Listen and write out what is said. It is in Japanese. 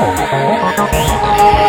どういうことですかね?